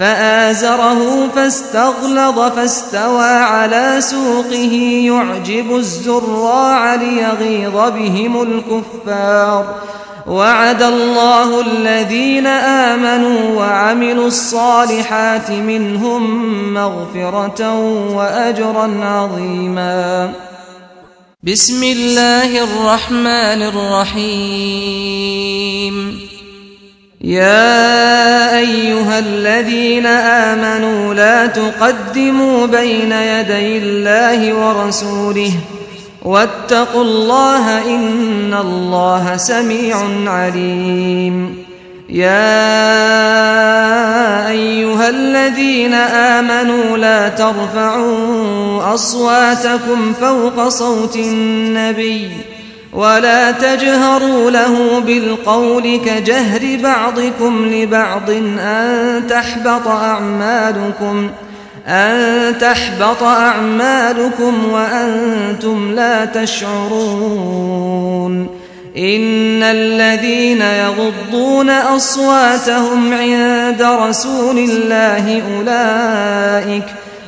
فآزره فاستغلظ فاستوى على سوقه. يعجب الزراع ليغيظ بهم الكفار. وعد الله الذين آمنوا وعملوا الصالحات منهم مغفرة وأجرا عظيما. بسم الله الرحمن الرحيم. يا أيها الذين آمنوا لا تقدموا بين يدي الله ورسوله واتقوا الله إن الله سميع عليم. يا أيها الذين آمنوا لا ترفعوا أصواتكم فوق صوت النبي ولا تجهروا له بالقول كجهر بعضكم لبعض أن تحبط أعمالكم أن تحبط أعمالكم وأنتم لا تشعرون. إن الذين يغضون أصواتهم عند رسول الله أولئك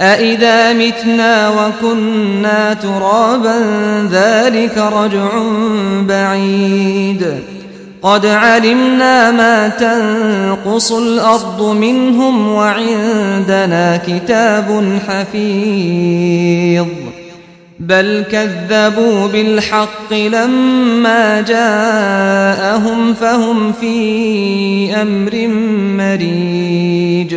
أَإِذَا مِتْنَا وَكُنَّا تُرَابًا ذَلِكَ رَجْعٌ بَعِيدٌ قَدْ عَلِمْنَا مَا تَنْقُصُ الْأَرْضُ مِنْهُمْ وَعِنْدَنَا كِتَابٌ حَفِيظٌ بل كذبوا بالحق لما جاءهم فهم في أمر مريج